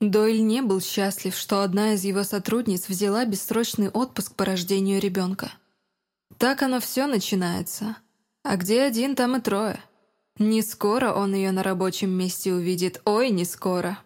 Дойль не был счастлив, что одна из его сотрудниц взяла бессрочный отпуск по рождению ребенка. Так оно все начинается. А где один, там и трое. Не скоро он ее на рабочем месте увидит, ой, не скоро.